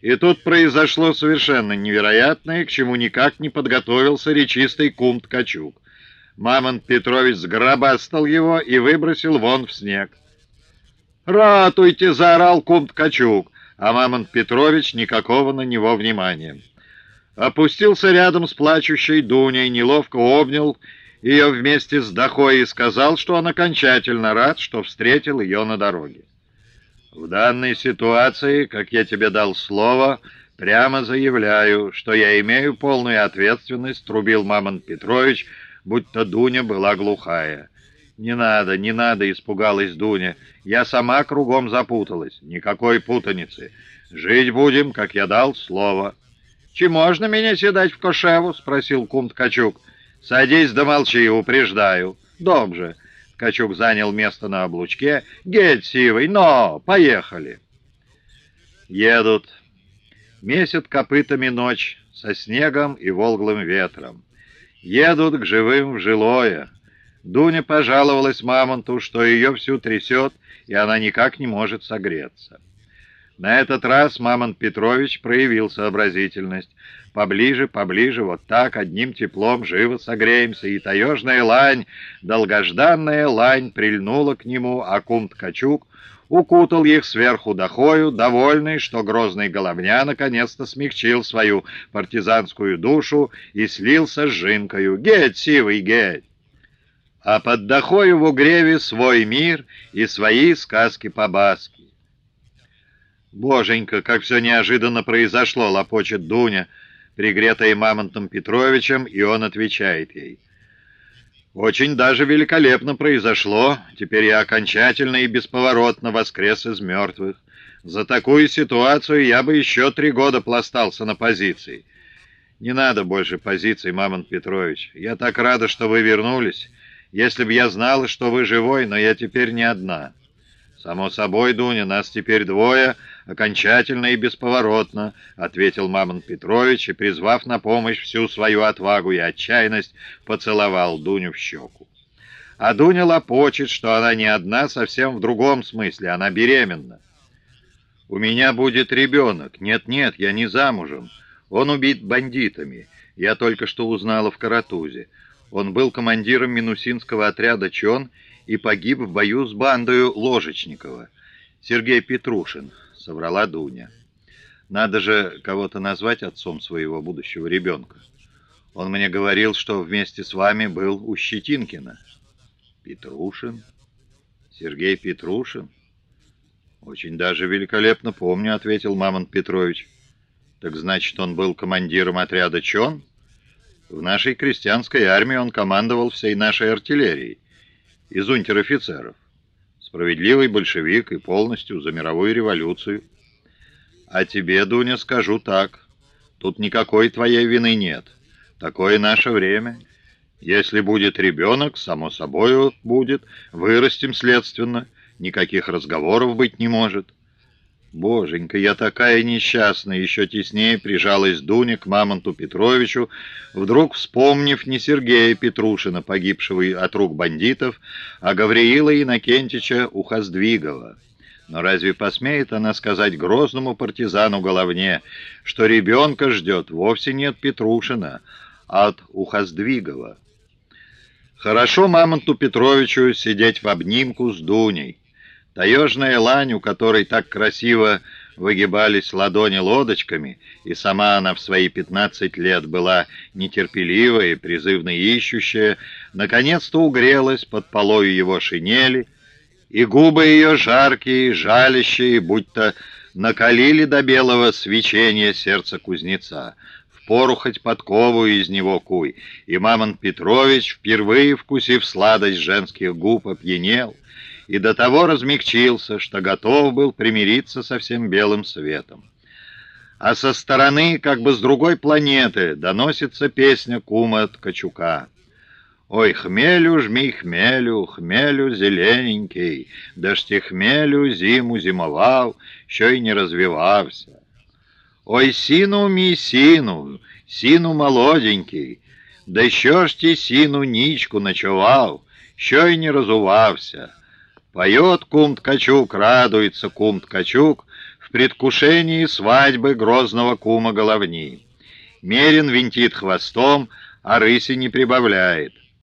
И тут произошло совершенно невероятное, к чему никак не подготовился речистый кум Ткачук. Мамонт Петрович сгробастал его и выбросил вон в снег. «Ратуйте!» — заорал кум Ткачук, а Мамонт Петрович никакого на него внимания. Опустился рядом с плачущей Дуней, неловко обнял ее вместе с Дахой и сказал, что он окончательно рад, что встретил ее на дороге. В данной ситуации, как я тебе дал слово, прямо заявляю, что я имею полную ответственность, трубил Мамонт Петрович, будто Дуня была глухая. «Не надо, не надо!» — испугалась Дуня. «Я сама кругом запуталась. Никакой путаницы. Жить будем, как я дал слово». «Чи можно меня седать в кошеву?» — спросил кум Ткачук. «Садись да молчи, упреждаю». «Добже». Качук занял место на облучке. «Геть, сивый, но! Поехали!» Едут. Месят копытами ночь со снегом и волглым ветром. Едут к живым в жилое. Дуня пожаловалась Мамонту, что ее всю трясет, и она никак не может согреться. На этот раз Мамонт Петрович проявил сообразительность. Поближе, поближе, вот так, одним теплом живо согреемся, и таежная лань, долгожданная лань, прильнула к нему, а кум-ткачук укутал их сверху дохою, довольный, что грозный головня наконец-то смягчил свою партизанскую душу и слился с жинкою. «Геть, сивый, геть!» А под дохою в угреве свой мир и свои сказки по-баски. «Боженька, как все неожиданно произошло!» — лопочет Дуня, пригретая Мамонтом Петровичем, и он отвечает ей. «Очень даже великолепно произошло. Теперь я окончательно и бесповоротно воскрес из мертвых. За такую ситуацию я бы еще три года пластался на позиции. Не надо больше позиций, Мамонт Петрович. Я так рада, что вы вернулись. Если б я знала, что вы живой, но я теперь не одна». «Само собой, Дуня, нас теперь двое, окончательно и бесповоротно», — ответил Мамонт Петрович и, призвав на помощь всю свою отвагу и отчаянность, поцеловал Дуню в щеку. А Дуня лопочет, что она не одна, совсем в другом смысле, она беременна. «У меня будет ребенок. Нет-нет, я не замужем. Он убит бандитами. Я только что узнала в Каратузе. Он был командиром минусинского отряда «Чон» и погиб в бою с бандою Ложечникова. Сергей Петрушин, соврала Дуня. Надо же кого-то назвать отцом своего будущего ребенка. Он мне говорил, что вместе с вами был у Щетинкина. Петрушин? Сергей Петрушин? Очень даже великолепно помню, ответил Мамонт Петрович. Так значит, он был командиром отряда «Чон»? В нашей крестьянской армии он командовал всей нашей артиллерией из унтер-офицеров. Справедливый большевик и полностью за мировую революцию. А тебе, Дуня, скажу так. Тут никакой твоей вины нет. Такое наше время. Если будет ребенок, само собой будет. Вырастим следственно. Никаких разговоров быть не может. «Боженька, я такая несчастная!» Еще теснее прижалась Дуня к Мамонту Петровичу, вдруг вспомнив не Сергея Петрушина, погибшего от рук бандитов, а Гавриила Иннокентича Ухоздвигова. Но разве посмеет она сказать грозному партизану Головне, что ребенка ждет вовсе не от Петрушина, а от Ухоздвигова? Хорошо Мамонту Петровичу сидеть в обнимку с Дуней. Таежная лань, у которой так красиво выгибались ладони лодочками, и сама она в свои пятнадцать лет была нетерпеливая и призывно ищущая, наконец-то угрелась под полою его шинели, и губы ее жаркие, жалящие, будто накалили до белого свечения сердца кузнеца. Впору хоть подкову из него куй, и Мамонт Петрович, впервые вкусив сладость женских губ, опьянел — и до того размягчился, что готов был примириться со всем белым светом. А со стороны, как бы с другой планеты, доносится песня кума Ткачука. Ой, хмелю, жми хмелю, хмелю зелененький, дождь хмелю зиму зимовал, що й не развивався. Ой, сину мій сину, сину молоденький, да що ж ті сину нічку ночував, що й не разувався. Поет кум Ткачук, радуется кум Ткачук, в предвкушении свадьбы грозного кума Головни. Мерин винтит хвостом, а рыси не прибавляет.